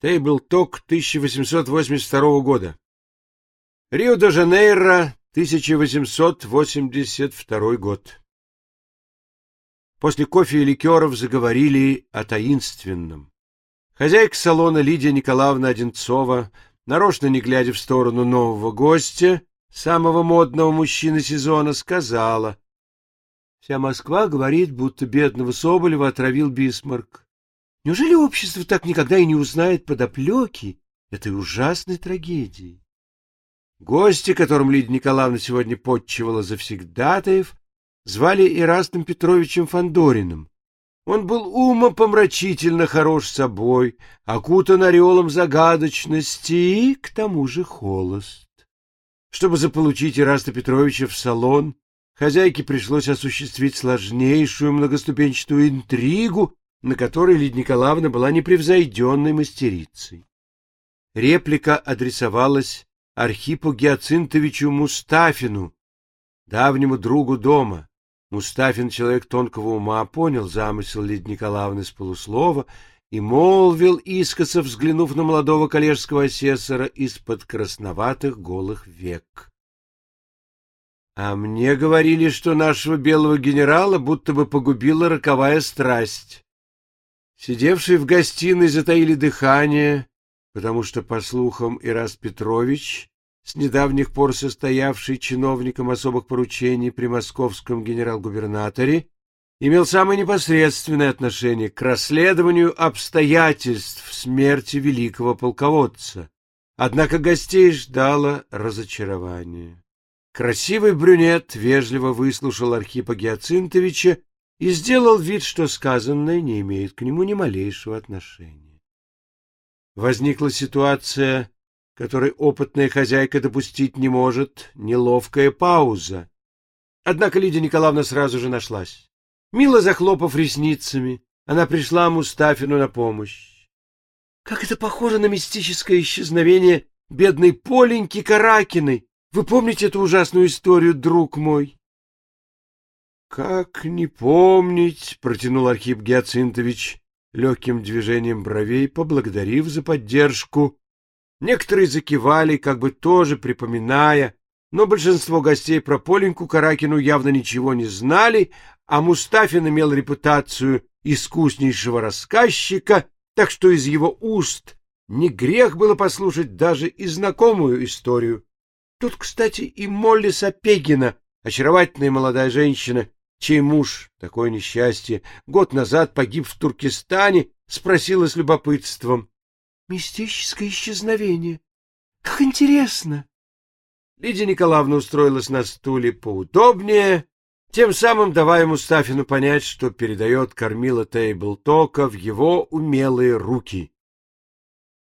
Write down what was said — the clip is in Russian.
Тейбл-ток 1882 года. Рио-де-Жанейро, 1882 год. После кофе и ликеров заговорили о таинственном. Хозяйка салона Лидия Николаевна Одинцова, нарочно не глядя в сторону нового гостя, самого модного мужчины сезона, сказала. Вся Москва говорит, будто бедного Соболева отравил Бисмарк. Неужели общество так никогда и не узнает подоплеки этой ужасной трагедии? Гости, которым Лидия Николаевна сегодня подчивала завсегдатаев, звали Ирастом Петровичем Фандориным. Он был умопомрачительно хорош собой, окутан ореолом загадочности и, к тому же, холост. Чтобы заполучить Ираста Петровича в салон, хозяйке пришлось осуществить сложнейшую многоступенчатую интригу, на которой Лидия Николаевна была непревзойденной мастерицей. Реплика адресовалась Архипу Гиацинтовичу Мустафину, давнему другу дома. Мустафин, человек тонкого ума, понял замысел Лидии Николаевны с полуслова и молвил, искоса взглянув на молодого коллежского асессора из-под красноватых голых век. — А мне говорили, что нашего белого генерала будто бы погубила роковая страсть. Сидевшие в гостиной затаили дыхание, потому что, по слухам, Ирас Петрович с недавних пор состоявший чиновником особых поручений при московском генерал-губернаторе, имел самое непосредственное отношение к расследованию обстоятельств смерти великого полководца. Однако гостей ждало разочарование. Красивый брюнет вежливо выслушал Архипа Гиацинтовича и сделал вид, что сказанное не имеет к нему ни малейшего отношения. Возникла ситуация, которой опытная хозяйка допустить не может, неловкая пауза. Однако Лидия Николаевна сразу же нашлась. Мило захлопав ресницами, она пришла Мустафину на помощь. Как это похоже на мистическое исчезновение бедной Поленьки Каракиной. Вы помните эту ужасную историю, друг мой? Как не помнить, протянул Архип Гиацинтович легким движением бровей, поблагодарив за поддержку Некоторые закивали, как бы тоже припоминая, но большинство гостей про Поленьку Каракину явно ничего не знали, а Мустафин имел репутацию искуснейшего рассказчика, так что из его уст не грех было послушать даже и знакомую историю. Тут, кстати, и Молли Сапегина, очаровательная молодая женщина, чей муж, такое несчастье, год назад погиб в Туркестане, спросила с любопытством. Мистическое исчезновение. Как интересно. Лидия Николаевна устроилась на стуле поудобнее, тем самым давая Мустафину понять, что передает кормила Тейбл Тока в его умелые руки.